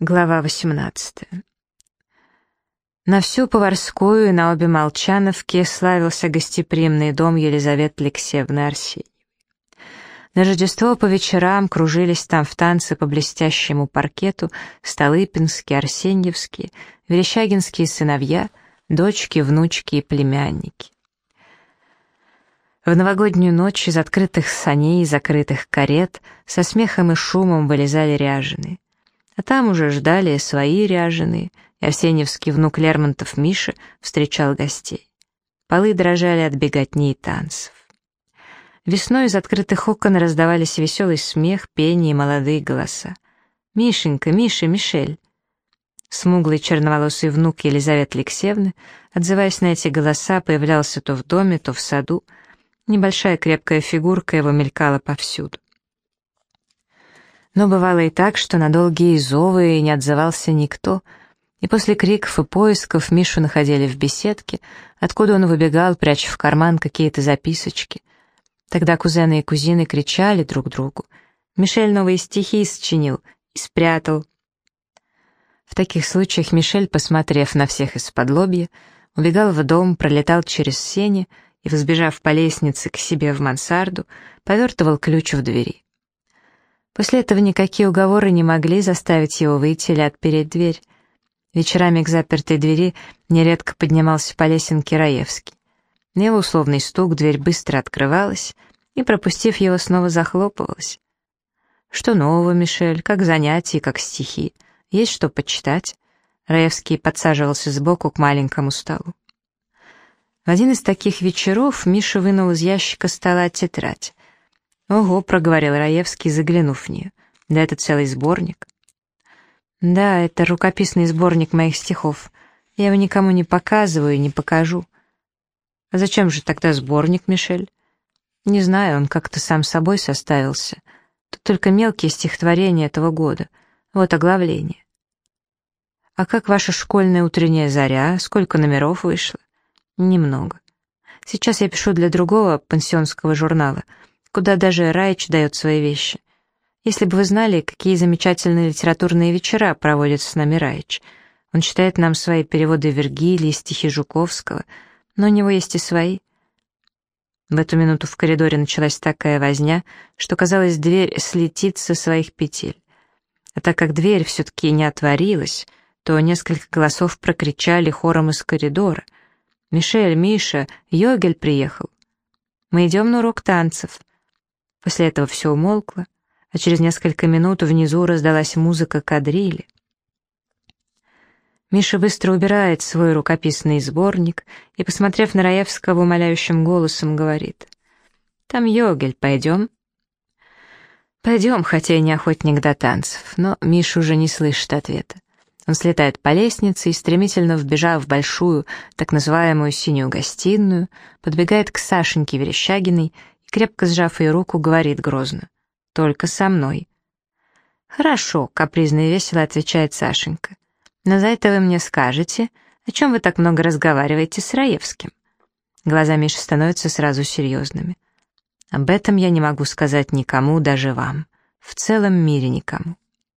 Глава 18. На всю Поварскую и на обе Молчановки славился гостеприимный дом Елизаветы Алексеевны Арсеньевой. На Рождество по вечерам кружились там в танцы по блестящему паркету Столыпинские, Арсеньевские, Верещагинские сыновья, дочки, внучки и племянники. В новогоднюю ночь из открытых саней и закрытых карет со смехом и шумом вылезали ряженые. А там уже ждали свои ряженые, и Арсеньевский внук Лермонтов Миша встречал гостей. Полы дрожали от беготни и танцев. Весной из открытых окон раздавались веселый смех, пение и молодые голоса. «Мишенька, Миша, Мишель!» Смуглый черноволосый внук Елизаветы Алексеевны, отзываясь на эти голоса, появлялся то в доме, то в саду. Небольшая крепкая фигурка его мелькала повсюду. Но бывало и так, что на долгие зовы не отзывался никто, и после криков и поисков Мишу находили в беседке, откуда он выбегал, пряча в карман какие-то записочки. Тогда кузены и кузины кричали друг другу. Мишель новые стихи сочинил и спрятал. В таких случаях Мишель, посмотрев на всех из-под лобья, убегал в дом, пролетал через сени и, взбежав по лестнице к себе в мансарду, повертывал ключ в двери. После этого никакие уговоры не могли заставить его выйти или отпереть дверь. Вечерами к запертой двери нередко поднимался по лесенке Раевский. На его условный стук дверь быстро открывалась и, пропустив его, снова захлопывалась. «Что нового, Мишель? Как занятия, как стихи? Есть что почитать?» Раевский подсаживался сбоку к маленькому столу. В один из таких вечеров Миша вынул из ящика стола тетрадь. «Ого», — проговорил Раевский, заглянув в нее. «Да это целый сборник». «Да, это рукописный сборник моих стихов. Я его никому не показываю и не покажу». «А зачем же тогда сборник, Мишель?» «Не знаю, он как-то сам собой составился. Тут только мелкие стихотворения этого года. Вот оглавление». «А как ваша школьная утренняя заря? Сколько номеров вышло?» «Немного. Сейчас я пишу для другого пансионского журнала — куда даже Райч дает свои вещи. Если бы вы знали, какие замечательные литературные вечера проводит с нами Райч. Он читает нам свои переводы Вергилия, стихи Жуковского, но у него есть и свои. В эту минуту в коридоре началась такая возня, что, казалось, дверь слетит со своих петель. А так как дверь все-таки не отворилась, то несколько голосов прокричали хором из коридора. «Мишель, Миша, Йогель приехал!» «Мы идем на урок танцев!» После этого все умолкло, а через несколько минут внизу раздалась музыка кадрили. Миша быстро убирает свой рукописный сборник и, посмотрев на Раевского умоляющим голосом, говорит, «Там Йогель, пойдем?» «Пойдем, хотя и не охотник до танцев», но Миша уже не слышит ответа. Он слетает по лестнице и, стремительно вбежав в большую, так называемую синюю гостиную, подбегает к Сашеньке Верещагиной крепко сжав ее руку, говорит грозно. «Только со мной». «Хорошо», — капризно и весело отвечает Сашенька. «Но за это вы мне скажете, о чем вы так много разговариваете с Раевским?» Глаза Миши становятся сразу серьезными. «Об этом я не могу сказать никому, даже вам. В целом мире никому».